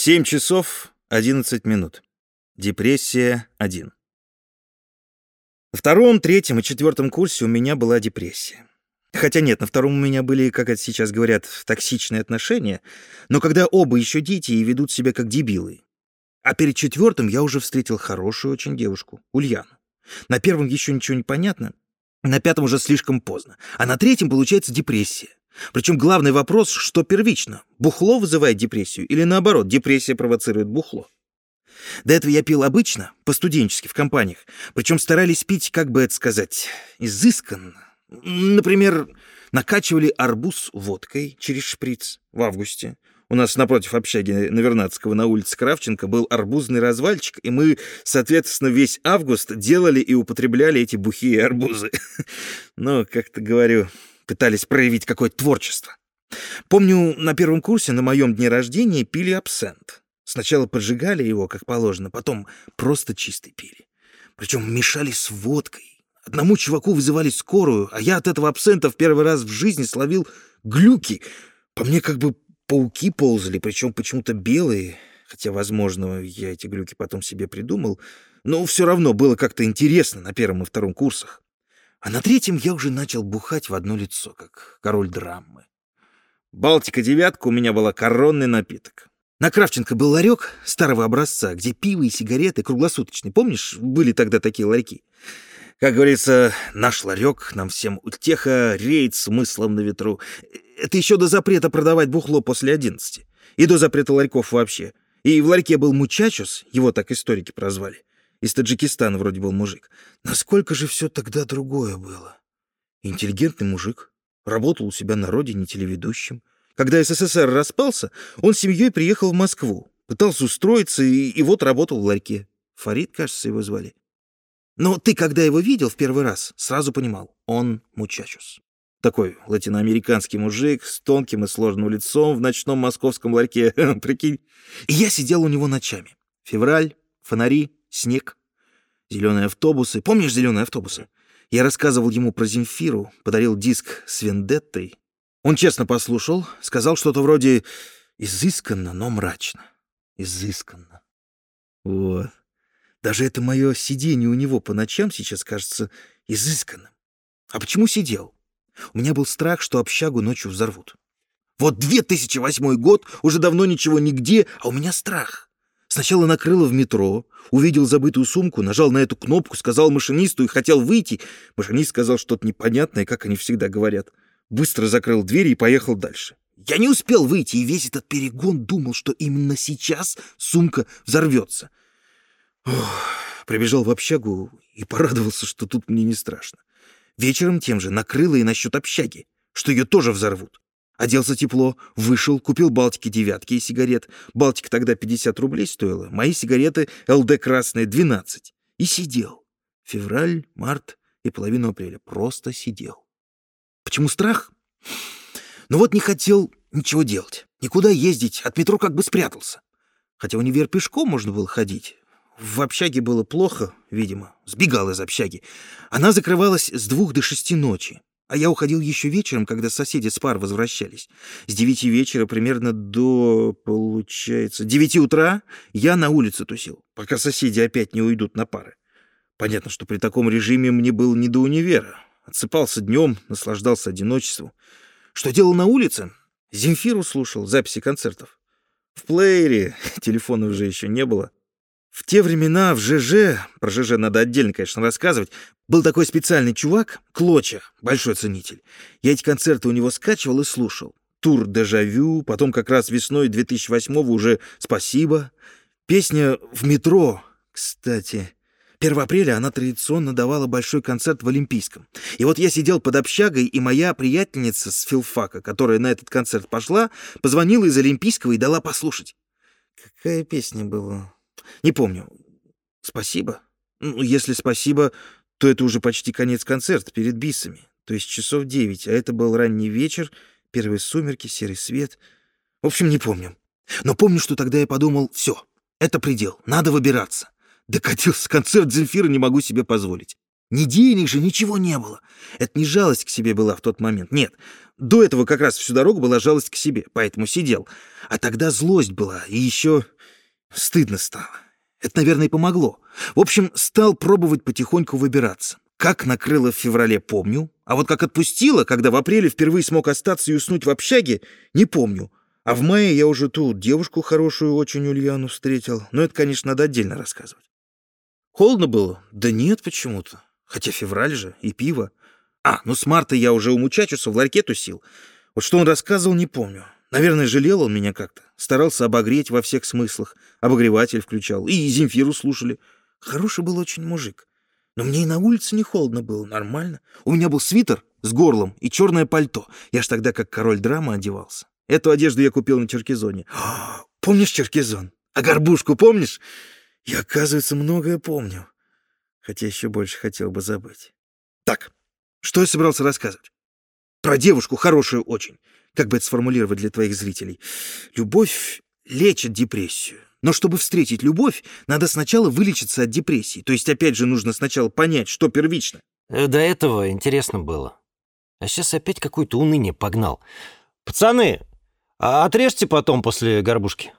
Семь часов одиннадцать минут. Депрессия один. На втором, третьем и четвертом курсе у меня была депрессия. Хотя нет, на втором у меня были, как это сейчас говорят, токсичные отношения, но когда оба еще дети и ведут себя как дебилы. А перед четвертым я уже встретил хорошую очень девушку, Ульяну. На первом еще ничего не понятно, на пятом уже слишком поздно, а на третьем получается депрессия. Причем главный вопрос, что первично, бухло вызывает депрессию или наоборот, депрессия провоцирует бухло. До этого я пил обычно, по-студенчески, в компаниях, причем старались пить, как бы это сказать, изысканно. Например, накачивали арбуз водкой через шприц в августе. У нас напротив общаги Навернадского на улице Кравченко был арбузный развальчик, и мы, соответственно, весь август делали и употребляли эти бухие арбузы. Но, как-то говорю, пытались проявить какое-то творчество. Помню, на первом курсе на моем дне рождения пили абсент. Сначала поджигали его, как положено, потом просто чистый пили. Причем мешали с водкой. Одному чуваку вызывали скорую, а я от этого абсента в первый раз в жизни словил глюки. По мне как бы пауки ползали, причем почему-то белые, хотя, возможно, я эти глюки потом себе придумал, но все равно было как-то интересно на первом и втором курсах. А на третьем я уже начал бухать в одно лицо, как король драмы. Балтика-девятка у меня была коронный напиток. На Кравченко был ларек старого образца, где пиво и сигареты круглосуточные. Помнишь, были тогда такие ларьки? Как говорится, наш ларек, нам всем утеха, реет смыслом на ветру. Это еще до запрета продавать бухло после одиннадцати. И до запрета ларьков вообще. И в ларьке был мучачус, его так историки прозвали. Из Таджикистана вроде был мужик. Насколько же все тогда другое было? Интеллигентный мужик. Работал у себя на родине телеведущим. Когда СССР распался, он с семьей приехал в Москву. Пытался устроиться и, и вот работал в ларьке. Фарид, кажется, его звали. Но ты, когда его видел в первый раз, сразу понимал, он мучачус. Такой латиноамериканский мужик с тонким и сложным лицом в ночном московском ларьке, прикинь. И я сидел у него ночами. Февраль, фонари, снег, зеленые автобусы. Помнишь зеленые автобусы? Я рассказывал ему про Земфиру, подарил диск с Вендеттой. Он честно послушал, сказал что-то вроде «изысканно, но мрачно». Изысканно. Вот. Даже это мое сидение у него по ночам сейчас кажется изысканным. А почему сидел? У меня был страх, что общагу ночью взорвут. Вот 2008 год, уже давно ничего нигде, а у меня страх. Сначала накрыло в метро, увидел забытую сумку, нажал на эту кнопку, сказал машинисту и хотел выйти. Машинист сказал что-то непонятное, как они всегда говорят. Быстро закрыл дверь и поехал дальше. Я не успел выйти, и весь этот перегон думал, что именно сейчас сумка взорвется. Ох, прибежал в общагу и порадовался, что тут мне не страшно. Вечером тем же накрыло и насчет общаги, что ее тоже взорвут. Оделся тепло, вышел, купил Балтики девятки и сигарет. Балтика тогда 50 рублей стоила, мои сигареты ЛД красные 12. И сидел. Февраль, март и половину апреля. Просто сидел. Почему страх? Ну вот не хотел ничего делать. Никуда ездить, от метро как бы спрятался. Хотя универ пешком можно было ходить. В общаге было плохо, видимо. Сбегал из общаги. Она закрывалась с двух до шести ночи. А я уходил еще вечером, когда соседи с пар возвращались. С девяти вечера примерно до, получается, девяти утра я на улице тусил, пока соседи опять не уйдут на пары. Понятно, что при таком режиме мне было не до универа. Отсыпался днем, наслаждался одиночеством. Что делал на улице? Земфиру слушал, записи концертов. В плеере телефона уже еще не было. В те времена в ЖЖ, про ЖЖ надо отдельно, конечно, рассказывать, был такой специальный чувак, Клоча, большой ценитель. Я эти концерты у него скачивал и слушал. Тур «Дежавю», потом как раз весной 2008-го уже «Спасибо». Песня «В метро», кстати. 1 апреля она традиционно давала большой концерт в Олимпийском. И вот я сидел под общагой, и моя приятельница с филфака, которая на этот концерт пошла, позвонила из Олимпийского и дала послушать. Какая песня была? Не помню. Спасибо? Ну, если спасибо, то это уже почти конец концерта перед бисами. То есть часов девять, а это был ранний вечер, первые сумерки, серый свет. В общем, не помню. Но помню, что тогда я подумал, все, это предел, надо выбираться. Докатился концерт Земфира, не могу себе позволить. Ни денег же, ничего не было. Это не жалость к себе была в тот момент. Нет, до этого как раз всю дорогу была жалость к себе, поэтому сидел. А тогда злость была, и еще стыдно стало. Это, наверное, помогло. В общем, стал пробовать потихоньку выбираться. Как накрыло в феврале, помню. А вот как отпустило, когда в апреле впервые смог остаться и уснуть в общаге, не помню. А в мае я уже тут девушку хорошую очень Ульяну встретил. Но это, конечно, надо отдельно рассказывать. Холодно было? Да нет, почему-то. Хотя февраль же, и пиво. А, ну с марта я уже у мучачуса в ларьке тусил. Вот что он рассказывал, не помню. Наверное, жалел он меня как-то. Старался обогреть во всех смыслах. Обогреватель включал. И Земфиру слушали. Хороший был очень мужик. Но мне и на улице не холодно было, нормально. У меня был свитер с горлом и черное пальто. Я ж тогда как король драмы одевался. Эту одежду я купил на Черкизоне. Помнишь Черкизон? А горбушку помнишь? Я, оказывается, многое помню. Хотя еще больше хотел бы забыть. Так, что я собрался рассказывать? Про девушку хорошую очень. Как бы это сформулировать для твоих зрителей? Любовь лечит депрессию. Но чтобы встретить любовь, надо сначала вылечиться от депрессии. То есть, опять же, нужно сначала понять, что первично. Э, до этого интересно было. А сейчас опять какое-то уныние погнал. Пацаны, а отрежьте потом после горбушки.